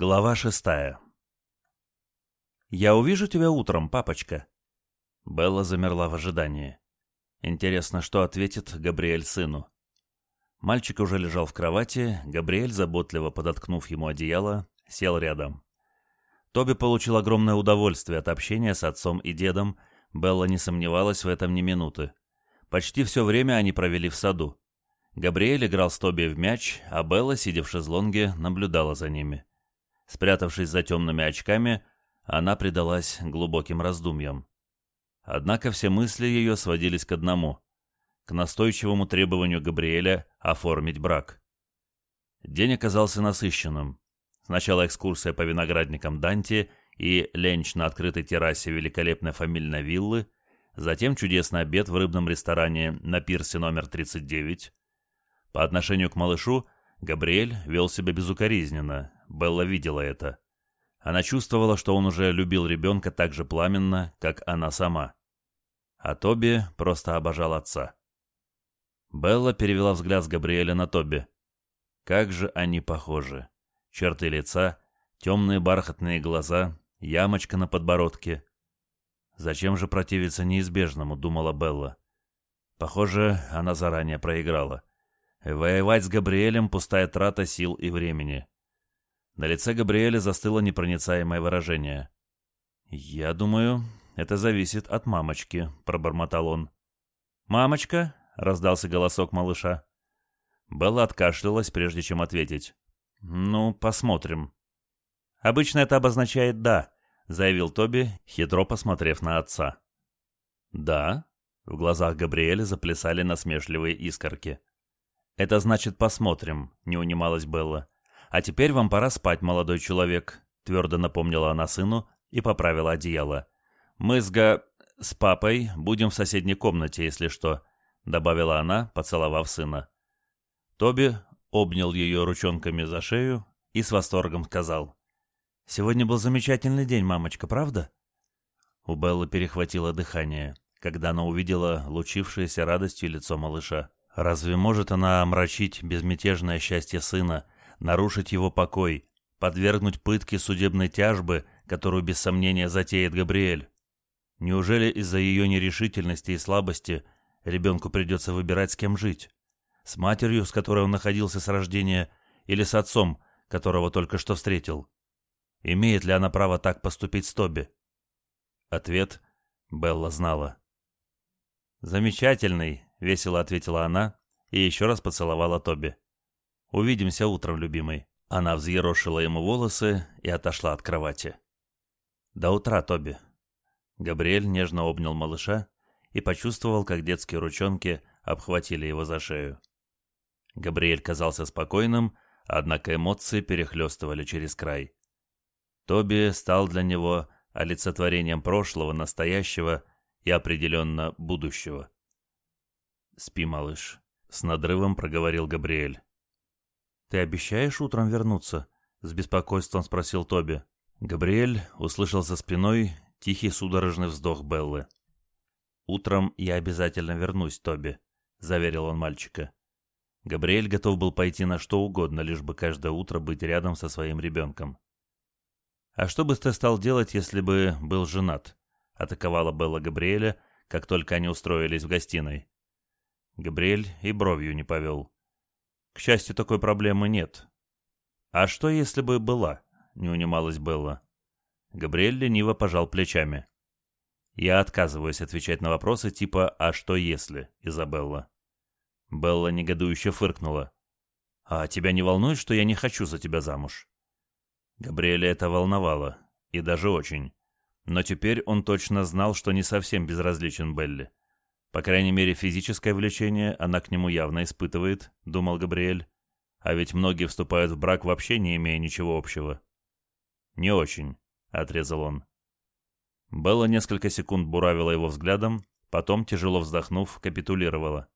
Глава шестая. «Я увижу тебя утром, папочка». Белла замерла в ожидании. Интересно, что ответит Габриэль сыну. Мальчик уже лежал в кровати, Габриэль, заботливо подоткнув ему одеяло, сел рядом. Тоби получил огромное удовольствие от общения с отцом и дедом, Белла не сомневалась в этом ни минуты. Почти все время они провели в саду. Габриэль играл с Тоби в мяч, а Белла, сидя в шезлонге, наблюдала за ними. Спрятавшись за темными очками, она предалась глубоким раздумьям. Однако все мысли ее сводились к одному — к настойчивому требованию Габриэля оформить брак. День оказался насыщенным. Сначала экскурсия по виноградникам Данти и ленч на открытой террасе великолепной фамильной виллы, затем чудесный обед в рыбном ресторане на пирсе номер 39. По отношению к малышу Габриэль вел себя безукоризненно, Белла видела это. Она чувствовала, что он уже любил ребенка так же пламенно, как она сама. А Тоби просто обожал отца. Белла перевела взгляд с Габриэля на Тоби. Как же они похожи. Черты лица, темные бархатные глаза, ямочка на подбородке. Зачем же противиться неизбежному, думала Белла. Похоже, она заранее проиграла. Воевать с Габриэлем — пустая трата сил и времени. На лице Габриэля застыло непроницаемое выражение. «Я думаю, это зависит от мамочки», — пробормотал он. «Мамочка?» — раздался голосок малыша. Белла откашлялась, прежде чем ответить. «Ну, посмотрим». «Обычно это обозначает «да», — заявил Тоби, хитро посмотрев на отца. «Да?» — в глазах Габриэля заплясали насмешливые искорки. «Это значит «посмотрим», — не унималась Белла. «А теперь вам пора спать, молодой человек», — твердо напомнила она сыну и поправила одеяло. «Мы с Га... с папой будем в соседней комнате, если что», — добавила она, поцеловав сына. Тоби обнял ее ручонками за шею и с восторгом сказал. «Сегодня был замечательный день, мамочка, правда?» У Беллы перехватило дыхание, когда она увидела лучившееся радостью лицо малыша. Разве может она омрачить безмятежное счастье сына, нарушить его покой, подвергнуть пытке судебной тяжбы, которую без сомнения затеет Габриэль. Неужели из-за ее нерешительности и слабости ребенку придется выбирать, с кем жить? С матерью, с которой он находился с рождения, или с отцом, которого только что встретил? Имеет ли она право так поступить с Тоби? Ответ Белла знала. «Замечательный», — весело ответила она и еще раз поцеловала Тоби. Увидимся утром, любимый». Она взъерошила ему волосы и отошла от кровати. «До утра, Тоби». Габриэль нежно обнял малыша и почувствовал, как детские ручонки обхватили его за шею. Габриэль казался спокойным, однако эмоции перехлестывали через край. Тоби стал для него олицетворением прошлого, настоящего и определенно будущего. «Спи, малыш», — с надрывом проговорил Габриэль. «Ты обещаешь утром вернуться?» — с беспокойством спросил Тоби. Габриэль услышал за спиной тихий судорожный вздох Беллы. «Утром я обязательно вернусь, Тоби», — заверил он мальчика. Габриэль готов был пойти на что угодно, лишь бы каждое утро быть рядом со своим ребенком. «А что бы ты стал делать, если бы был женат?» — атаковала Белла Габриэля, как только они устроились в гостиной. Габриэль и бровью не повел. К счастью, такой проблемы нет. А что, если бы была? Не унималась Белла. Габриэль лениво пожал плечами. Я отказываюсь отвечать на вопросы типа «А что если?» Изабелла. Белла негодующе фыркнула. «А тебя не волнует, что я не хочу за тебя замуж?» Габриэля это волновало, и даже очень. Но теперь он точно знал, что не совсем безразличен Белли. По крайней мере, физическое влечение она к нему явно испытывает, думал Габриэль. А ведь многие вступают в брак вообще не имея ничего общего. Не очень, отрезал он. Белла несколько секунд буравила его взглядом, потом, тяжело вздохнув, капитулировала.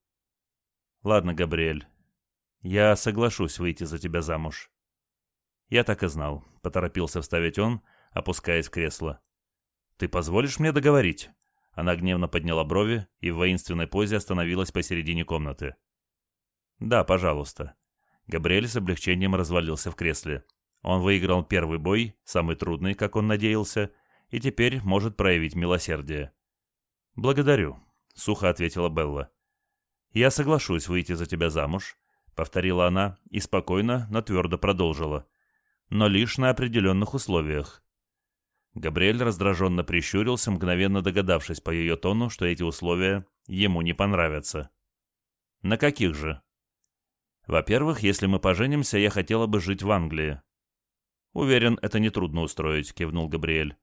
«Ладно, Габриэль, я соглашусь выйти за тебя замуж». «Я так и знал», — поторопился вставить он, опускаясь в кресло. «Ты позволишь мне договорить?» Она гневно подняла брови и в воинственной позе остановилась посередине комнаты. «Да, пожалуйста». Габриэль с облегчением развалился в кресле. Он выиграл первый бой, самый трудный, как он надеялся, и теперь может проявить милосердие. «Благодарю», — сухо ответила Белла. «Я соглашусь выйти за тебя замуж», — повторила она и спокойно, но твердо продолжила. «Но лишь на определенных условиях». Габриэль раздраженно прищурился, мгновенно догадавшись по ее тону, что эти условия ему не понравятся. «На каких же?» «Во-первых, если мы поженимся, я хотела бы жить в Англии». «Уверен, это нетрудно устроить», — кивнул Габриэль.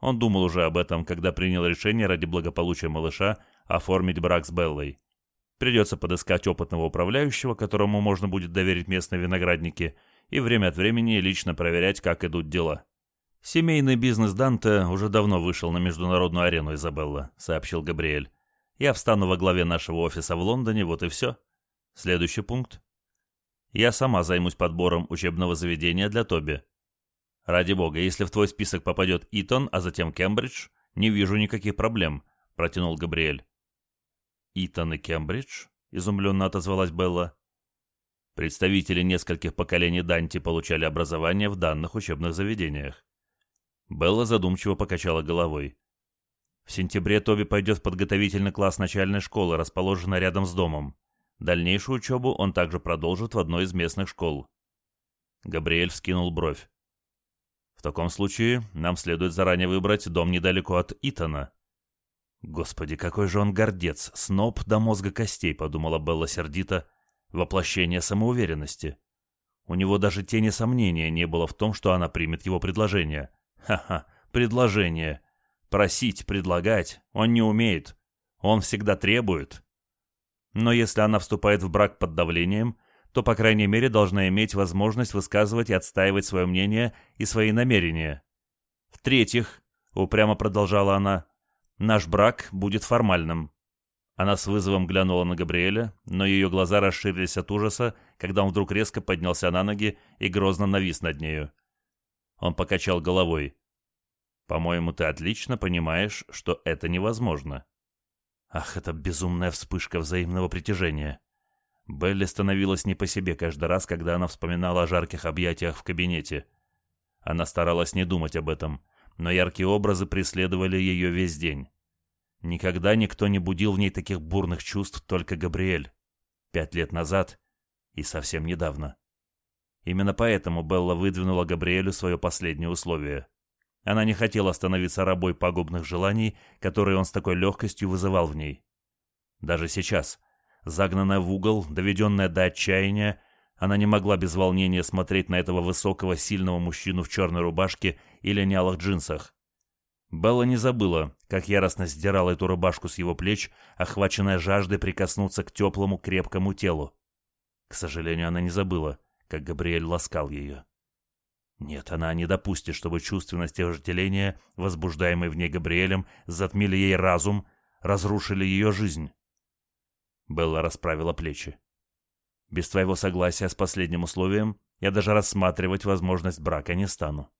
Он думал уже об этом, когда принял решение ради благополучия малыша оформить брак с Беллой. Придется подыскать опытного управляющего, которому можно будет доверить местные виноградники, и время от времени лично проверять, как идут дела. «Семейный бизнес Данте уже давно вышел на международную арену, Изабелла», — сообщил Габриэль. «Я встану во главе нашего офиса в Лондоне, вот и все. Следующий пункт. Я сама займусь подбором учебного заведения для Тоби. «Ради бога, если в твой список попадет Итон, а затем Кембридж, не вижу никаких проблем», — протянул Габриэль. «Итон и Кембридж?» — изумленно отозвалась Белла. Представители нескольких поколений Данти получали образование в данных учебных заведениях. Белла задумчиво покачала головой. В сентябре Тоби пойдет в подготовительный класс начальной школы, расположенной рядом с домом. Дальнейшую учебу он также продолжит в одной из местных школ. Габриэль вскинул бровь. В таком случае нам следует заранее выбрать дом недалеко от Итана. Господи, какой же он гордец, сноб до мозга костей, подумала Белла сердито, воплощение самоуверенности. У него даже тени сомнения не было в том, что она примет его предложение. Ха-ха, предложение. Просить, предлагать он не умеет. Он всегда требует. Но если она вступает в брак под давлением, то, по крайней мере, должна иметь возможность высказывать и отстаивать свое мнение и свои намерения. В-третьих, упрямо продолжала она, наш брак будет формальным. Она с вызовом глянула на Габриэля, но ее глаза расширились от ужаса, когда он вдруг резко поднялся на ноги и грозно навис над нею. Он покачал головой. «По-моему, ты отлично понимаешь, что это невозможно». Ах, это безумная вспышка взаимного притяжения. Белли становилась не по себе каждый раз, когда она вспоминала о жарких объятиях в кабинете. Она старалась не думать об этом, но яркие образы преследовали ее весь день. Никогда никто не будил в ней таких бурных чувств, только Габриэль. Пять лет назад и совсем недавно. Именно поэтому Белла выдвинула Габриэлю свое последнее условие. Она не хотела становиться рабой пагубных желаний, которые он с такой легкостью вызывал в ней. Даже сейчас — Загнанная в угол, доведенная до отчаяния, она не могла без волнения смотреть на этого высокого, сильного мужчину в черной рубашке и линялых джинсах. Белла не забыла, как яростно сдирала эту рубашку с его плеч, охваченная жаждой прикоснуться к теплому, крепкому телу. К сожалению, она не забыла, как Габриэль ласкал ее. Нет, она не допустит, чтобы чувственность и вожделение, возбуждаемые в ней Габриэлем, затмили ей разум, разрушили ее жизнь. Белла расправила плечи. Без твоего согласия с последним условием я даже рассматривать возможность брака не стану.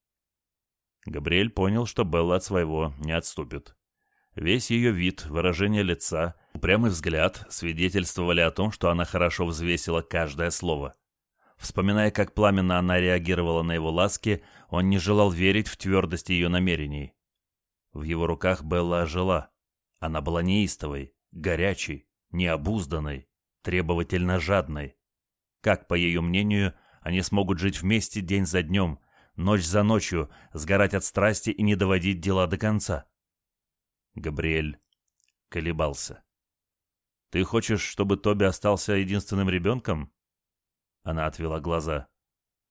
Габриэль понял, что Белла от своего не отступит. Весь ее вид, выражение лица, упрямый взгляд свидетельствовали о том, что она хорошо взвесила каждое слово. Вспоминая, как пламенно она реагировала на его ласки, он не желал верить в твердость ее намерений. В его руках Белла ожила. Она была неистовой, горячей, необузданной, требовательно жадной. Как, по ее мнению, они смогут жить вместе день за днем, ночь за ночью, сгорать от страсти и не доводить дела до конца? Габриэль колебался. «Ты хочешь, чтобы Тоби остался единственным ребенком?» Она отвела глаза.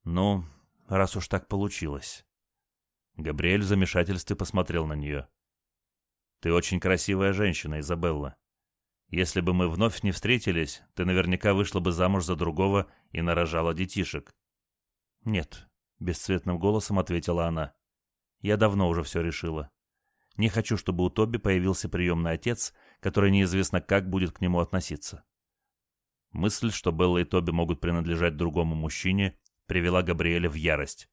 «Ну, раз уж так получилось». Габриэль в замешательстве посмотрел на нее. «Ты очень красивая женщина, Изабелла. Если бы мы вновь не встретились, ты наверняка вышла бы замуж за другого и нарожала детишек». «Нет», — бесцветным голосом ответила она. «Я давно уже все решила. Не хочу, чтобы у Тоби появился приемный отец, который неизвестно как будет к нему относиться». Мысль, что Белла и Тоби могут принадлежать другому мужчине, привела Габриэля в ярость.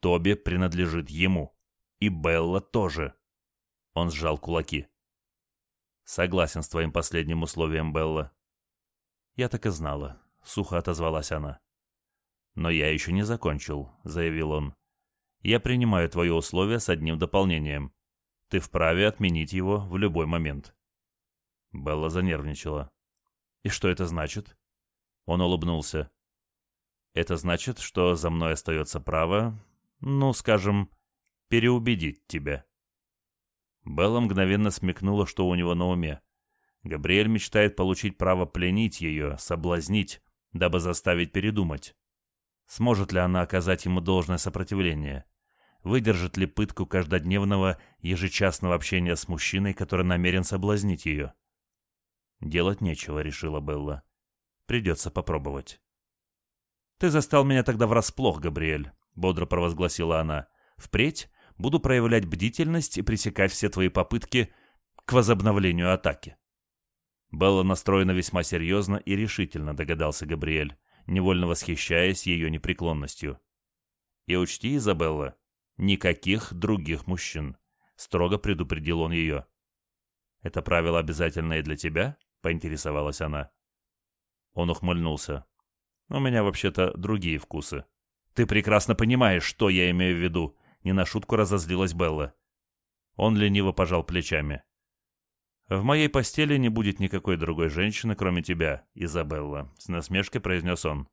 Тоби принадлежит ему. И Белла тоже. Он сжал кулаки. Согласен с твоим последним условием, Белла. Я так и знала, сухо отозвалась она. «Но я еще не закончил», — заявил он. «Я принимаю твои условия с одним дополнением. Ты вправе отменить его в любой момент». Белла занервничала. «И что это значит?» Он улыбнулся. «Это значит, что за мной остается право, ну, скажем, переубедить тебя». Белла мгновенно смекнула, что у него на уме. Габриэль мечтает получить право пленить ее, соблазнить, дабы заставить передумать. Сможет ли она оказать ему должное сопротивление? Выдержит ли пытку каждодневного, ежечасного общения с мужчиной, который намерен соблазнить ее? Делать нечего, решила Белла. Придется попробовать. «Ты застал меня тогда врасплох, Габриэль», — бодро провозгласила она. «Впредь буду проявлять бдительность и пресекать все твои попытки к возобновлению атаки». Белла настроена весьма серьезно и решительно, догадался Габриэль невольно восхищаясь ее непреклонностью. «И учти, Изабелла, никаких других мужчин», — строго предупредил он ее. «Это правило обязательное для тебя?» — поинтересовалась она. Он ухмыльнулся. «У меня вообще-то другие вкусы. Ты прекрасно понимаешь, что я имею в виду», — не на шутку разозлилась Белла. Он лениво пожал плечами. «В моей постели не будет никакой другой женщины, кроме тебя, Изабелла», — с насмешкой произнес он.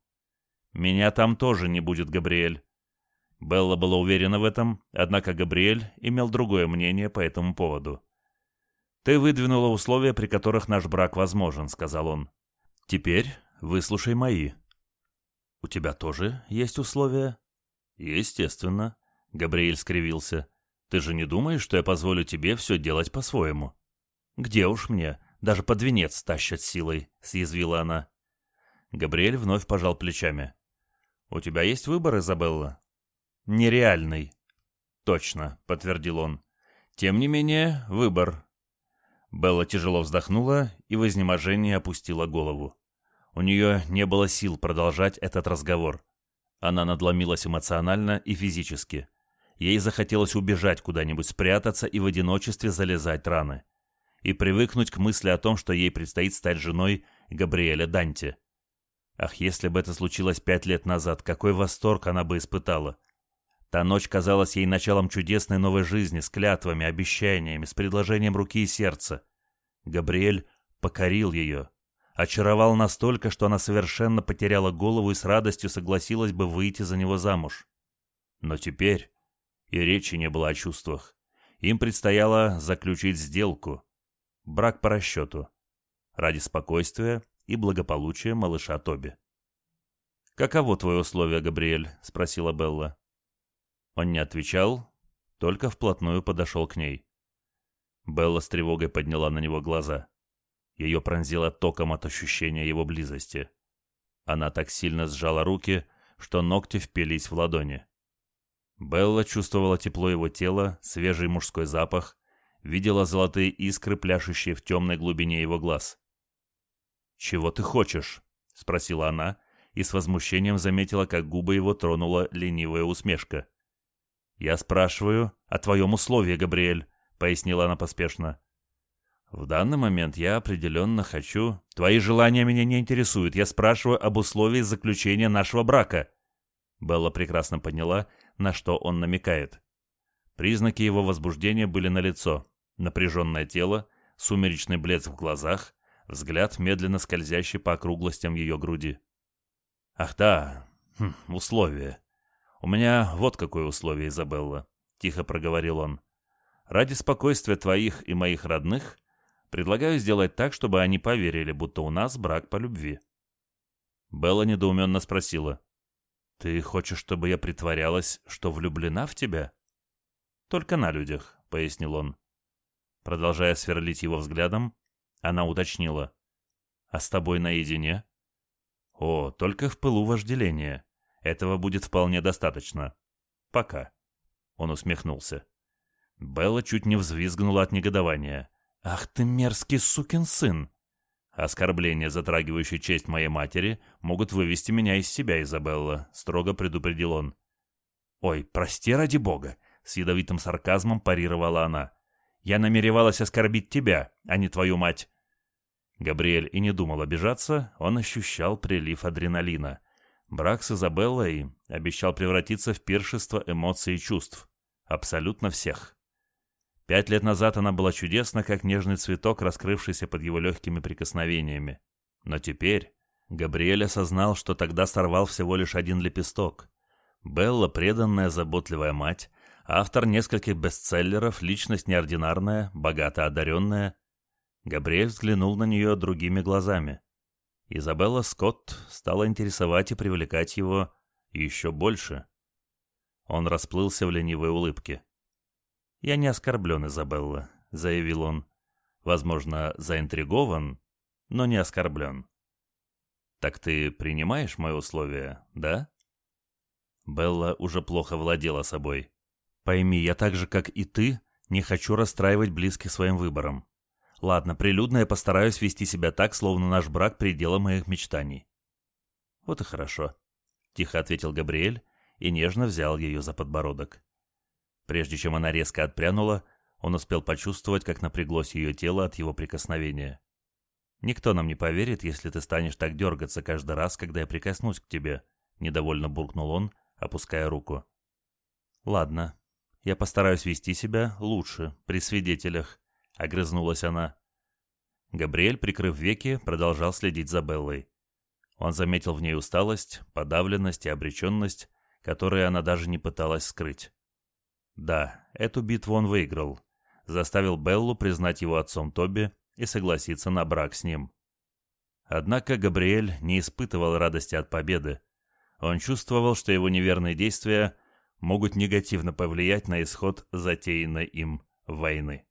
«Меня там тоже не будет, Габриэль». Белла была уверена в этом, однако Габриэль имел другое мнение по этому поводу. «Ты выдвинула условия, при которых наш брак возможен», — сказал он. «Теперь выслушай мои». «У тебя тоже есть условия?» «Естественно», — Габриэль скривился. «Ты же не думаешь, что я позволю тебе все делать по-своему?» «Где уж мне? Даже под венец тащат силой», — съязвила она. Габриэль вновь пожал плечами. «У тебя есть выбор, Изабелла?» «Нереальный». «Точно», — подтвердил он. «Тем не менее, выбор». Белла тяжело вздохнула и в изнеможении опустила голову. У нее не было сил продолжать этот разговор. Она надломилась эмоционально и физически. Ей захотелось убежать куда-нибудь, спрятаться и в одиночестве залезать раны и привыкнуть к мысли о том, что ей предстоит стать женой Габриэля Данте. Ах, если бы это случилось пять лет назад, какой восторг она бы испытала! Та ночь казалась ей началом чудесной новой жизни, с клятвами, обещаниями, с предложением руки и сердца. Габриэль покорил ее, очаровал настолько, что она совершенно потеряла голову и с радостью согласилась бы выйти за него замуж. Но теперь и речи не было о чувствах. Им предстояло заключить сделку, Брак по расчету. Ради спокойствия и благополучия малыша Тоби. «Каково твое условие, Габриэль?» — спросила Белла. Он не отвечал, только вплотную подошел к ней. Белла с тревогой подняла на него глаза. Ее пронзило током от ощущения его близости. Она так сильно сжала руки, что ногти впились в ладони. Белла чувствовала тепло его тела, свежий мужской запах, видела золотые искры, пляшущие в темной глубине его глаз. «Чего ты хочешь?» — спросила она, и с возмущением заметила, как губы его тронула ленивая усмешка. «Я спрашиваю о твоем условии, Габриэль», — пояснила она поспешно. «В данный момент я определенно хочу...» «Твои желания меня не интересуют. Я спрашиваю об условии заключения нашего брака». Белла прекрасно поняла, на что он намекает. Признаки его возбуждения были налицо напряженное тело, сумеречный блеск в глазах, взгляд, медленно скользящий по округлостям ее груди. «Ах да, хм, условие. У меня вот какое условие, Изабелла», — тихо проговорил он. «Ради спокойствия твоих и моих родных предлагаю сделать так, чтобы они поверили, будто у нас брак по любви». Белла недоуменно спросила. «Ты хочешь, чтобы я притворялась, что влюблена в тебя?» «Только на людях», — пояснил он. Продолжая сверлить его взглядом, она уточнила. «А с тобой наедине?» «О, только в пылу вожделения. Этого будет вполне достаточно. Пока». Он усмехнулся. Белла чуть не взвизгнула от негодования. «Ах ты мерзкий сукин сын!» «Оскорбления, затрагивающие честь моей матери, могут вывести меня из себя, Изабелла», — строго предупредил он. «Ой, прости ради бога!» — с ядовитым сарказмом парировала она. Я намеревалась оскорбить тебя, а не твою мать». Габриэль и не думал обижаться, он ощущал прилив адреналина. Брак с Изабеллой обещал превратиться в пиршество эмоций и чувств. Абсолютно всех. Пять лет назад она была чудесна, как нежный цветок, раскрывшийся под его легкими прикосновениями. Но теперь Габриэль осознал, что тогда сорвал всего лишь один лепесток. Белла — преданная, заботливая мать, автор нескольких бестселлеров, личность неординарная, богато одаренная. Габриэль взглянул на нее другими глазами. Изабелла Скотт стала интересовать и привлекать его еще больше. Он расплылся в ленивой улыбке. «Я не оскорблен, Изабелла», — заявил он. «Возможно, заинтригован, но не оскорблен». «Так ты принимаешь мои условия, да?» Белла уже плохо владела собой. «Пойми, я так же, как и ты, не хочу расстраивать близких своим выбором. Ладно, прилюдно я постараюсь вести себя так, словно наш брак — предела моих мечтаний». «Вот и хорошо», — тихо ответил Габриэль и нежно взял ее за подбородок. Прежде чем она резко отпрянула, он успел почувствовать, как напряглось ее тело от его прикосновения. «Никто нам не поверит, если ты станешь так дергаться каждый раз, когда я прикоснусь к тебе», — недовольно буркнул он, опуская руку. «Ладно, я постараюсь вести себя лучше при свидетелях», — огрызнулась она. Габриэль, прикрыв веки, продолжал следить за Беллой. Он заметил в ней усталость, подавленность и обреченность, которые она даже не пыталась скрыть. Да, эту битву он выиграл, заставил Беллу признать его отцом Тоби и согласиться на брак с ним. Однако Габриэль не испытывал радости от победы. Он чувствовал, что его неверные действия могут негативно повлиять на исход затеянной им войны.